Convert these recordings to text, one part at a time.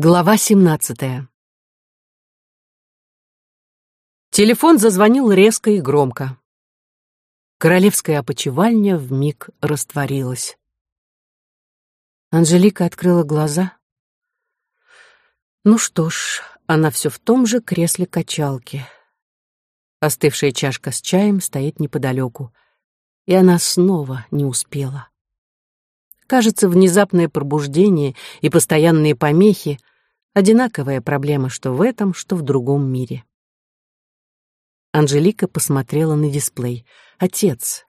Глава семнадцатая. Телефон зазвонил резко и громко. Королевская опочивальня вмиг растворилась. Анжелика открыла глаза. Ну что ж, она все в том же кресле качалки. Остывшая чашка с чаем стоит неподалеку, и она снова не успела. Кажется, внезапное пробуждение и постоянные помехи — одинаковая проблема что в этом, что в другом мире. Анжелика посмотрела на дисплей. «Отец».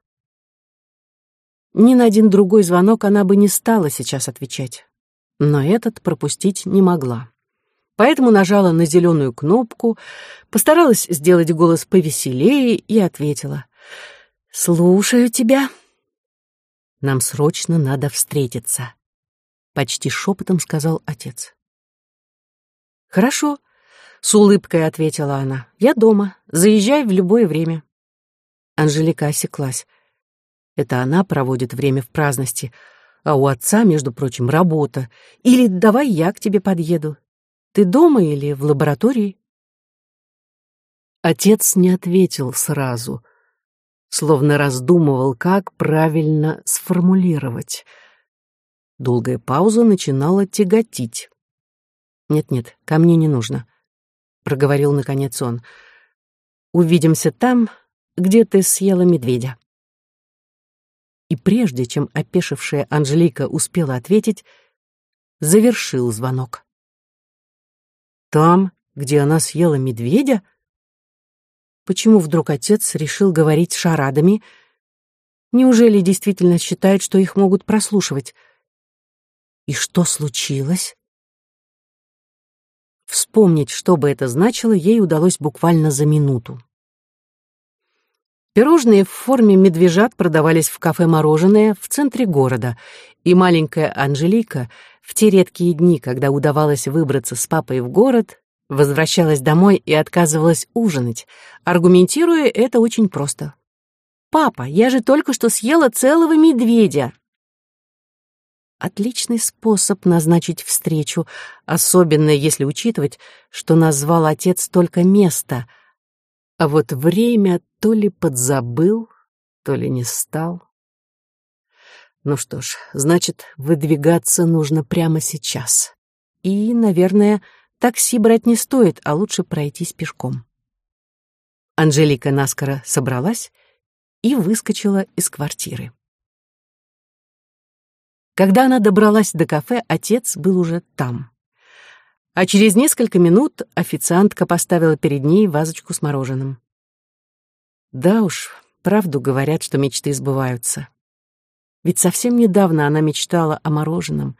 Ни на один другой звонок она бы не стала сейчас отвечать. Но этот пропустить не могла. Поэтому нажала на зеленую кнопку, постаралась сделать голос повеселее и ответила. «Слушаю тебя». Нам срочно надо встретиться, почти шепотом сказал отец. Хорошо, с улыбкой ответила она. Я дома. Заезжай в любое время. Анжелика осеклась. Это она проводит время в праздности, а у отца, между прочим, работа. Или давай я к тебе подъеду. Ты дома или в лаборатории? Отец не ответил сразу словно раздумывал, как правильно сформулировать. Долгая пауза начинала тяготить. «Нет-нет, ко мне не нужно», — проговорил наконец он. «Увидимся там, где ты съела медведя». И прежде чем опешившая Анжелика успела ответить, завершил звонок. «Там, где она съела медведя?» Почему вдруг отец решил говорить шарадами? Неужели действительно считает, что их могут прослушивать? И что случилось? Вспомнить, что бы это значило, ей удалось буквально за минуту. Пирожные в форме медвежат продавались в кафе «Мороженое» в центре города, и маленькая Анжелика в те редкие дни, когда удавалось выбраться с папой в город, Возвращалась домой и отказывалась ужинать, аргументируя это очень просто. «Папа, я же только что съела целого медведя!» Отличный способ назначить встречу, особенно если учитывать, что назвал отец только место, а вот время то ли подзабыл, то ли не стал. Ну что ж, значит, выдвигаться нужно прямо сейчас. И, наверное, Такси брать не стоит, а лучше пройтись пешком. Анжелика наскоро собралась и выскочила из квартиры. Когда она добралась до кафе, отец был уже там. А через несколько минут официантка поставила перед ней вазочку с мороженым. Да уж, правду говорят, что мечты сбываются. Ведь совсем недавно она мечтала о мороженом.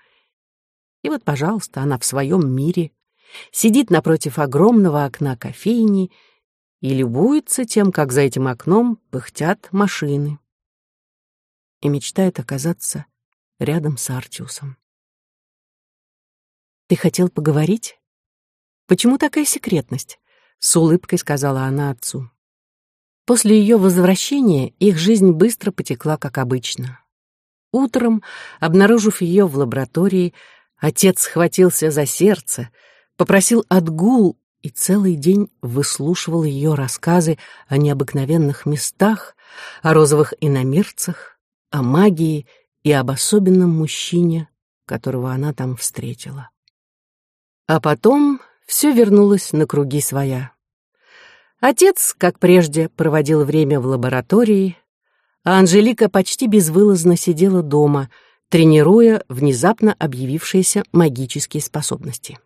И вот, пожалуйста, она в своем мире, сидит напротив огромного окна кофейни и любуется тем, как за этим окном пыхтят машины. И мечтает оказаться рядом с Артиусом. «Ты хотел поговорить? Почему такая секретность?» — с улыбкой сказала она отцу. После ее возвращения их жизнь быстро потекла, как обычно. Утром, обнаружив ее в лаборатории, отец схватился за сердце — попросил отгул и целый день выслушивал ее рассказы о необыкновенных местах, о розовых иномирцах, о магии и об особенном мужчине, которого она там встретила. А потом все вернулось на круги своя. Отец, как прежде, проводил время в лаборатории, а Анжелика почти безвылазно сидела дома, тренируя внезапно объявившиеся магические способности.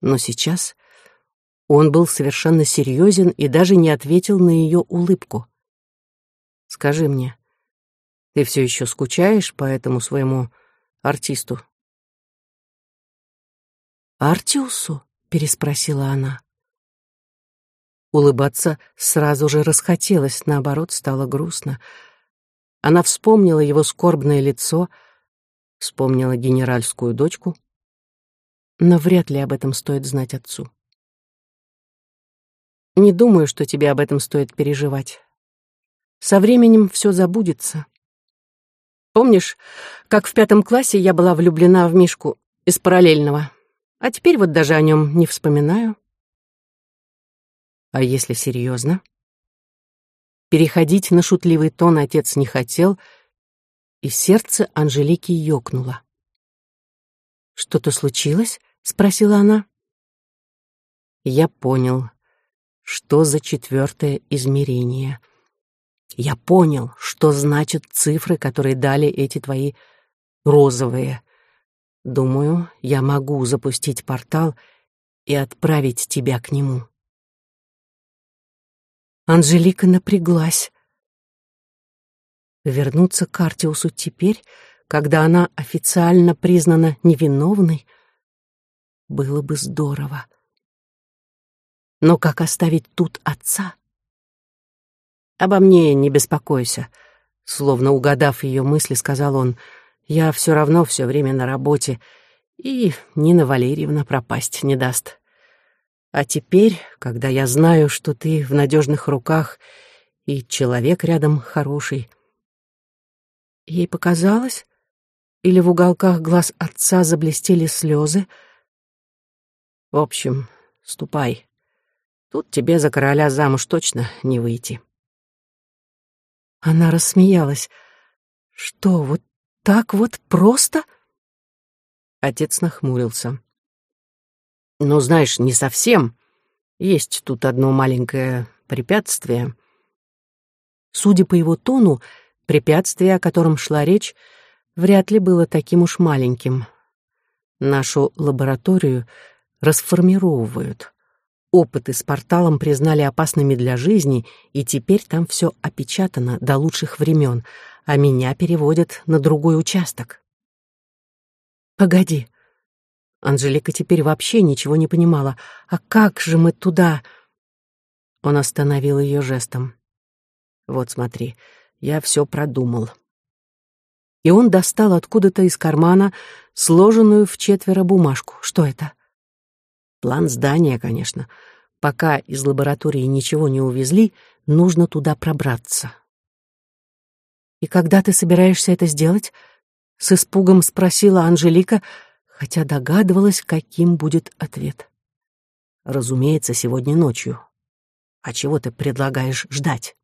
Но сейчас он был совершенно серьезен и даже не ответил на ее улыбку. «Скажи мне, ты все еще скучаешь по этому своему артисту?» «Артиусу?» — переспросила она. Улыбаться сразу же расхотелось, наоборот, стало грустно. Она вспомнила его скорбное лицо, вспомнила генеральскую дочку — но вряд ли об этом стоит знать отцу. Не думаю, что тебе об этом стоит переживать. Со временем все забудется. Помнишь, как в пятом классе я была влюблена в Мишку из параллельного? А теперь вот даже о нем не вспоминаю. А если серьезно? Переходить на шутливый тон отец не хотел, и сердце Анжелики ёкнуло. «Что-то случилось?» — спросила она. Я понял, что за четвертое измерение. Я понял, что значат цифры, которые дали эти твои розовые. Думаю, я могу запустить портал и отправить тебя к нему. Анжелика напряглась. Вернуться к Артиусу теперь, когда она официально признана невиновной, было бы здорово. Но как оставить тут отца? «Обо мне не беспокойся», — словно угадав ее мысли, сказал он. «Я все равно все время на работе, и Нина Валерьевна пропасть не даст». А теперь, когда я знаю, что ты в надежных руках и человек рядом хороший... Ей показалось, или в уголках глаз отца заблестели слезы. В общем, ступай. Тут тебе за короля замуж точно не выйти. Она рассмеялась. Что, вот так вот просто? Отец нахмурился. Ну, знаешь, не совсем. Есть тут одно маленькое препятствие. Судя по его тону, препятствие, о котором шла речь, вряд ли было таким уж маленьким. Нашу лабораторию расформировывают. Опыты с порталом признали опасными для жизни, и теперь там все опечатано до лучших времен, а меня переводят на другой участок. «Погоди», Анжелика теперь вообще ничего не понимала. «А как же мы туда?» Он остановил ее жестом. «Вот смотри, я все продумал». И он достал откуда-то из кармана сложенную в четверо бумажку. Что это? План здания, конечно. Пока из лаборатории ничего не увезли, нужно туда пробраться. «И когда ты собираешься это сделать?» — с испугом спросила Анжелика — хотя догадывалась, каким будет ответ. Разумеется, сегодня ночью. А чего ты предлагаешь ждать?